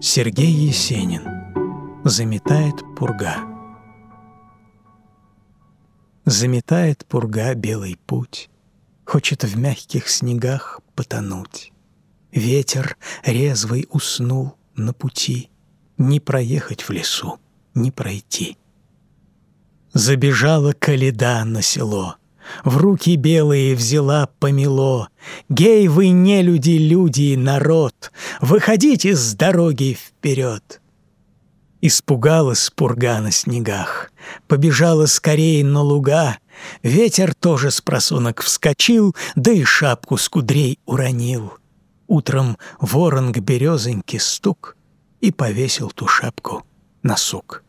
Сергей Есенин. Заметает пурга. Заметает пурга белый путь, Хочет в мягких снегах потонуть. Ветер резвый уснул на пути, Не проехать в лесу, не пройти. Забежала каледа на село, В руки белые взяла помело. Гей, вы не люди, люди, народ, Выходите с дороги вперед. Испугалась пурга на снегах, Побежала скорее на луга, Ветер тоже с просунок вскочил, Да и шапку с кудрей уронил. Утром ворон к березоньке стук И повесил ту шапку на сук.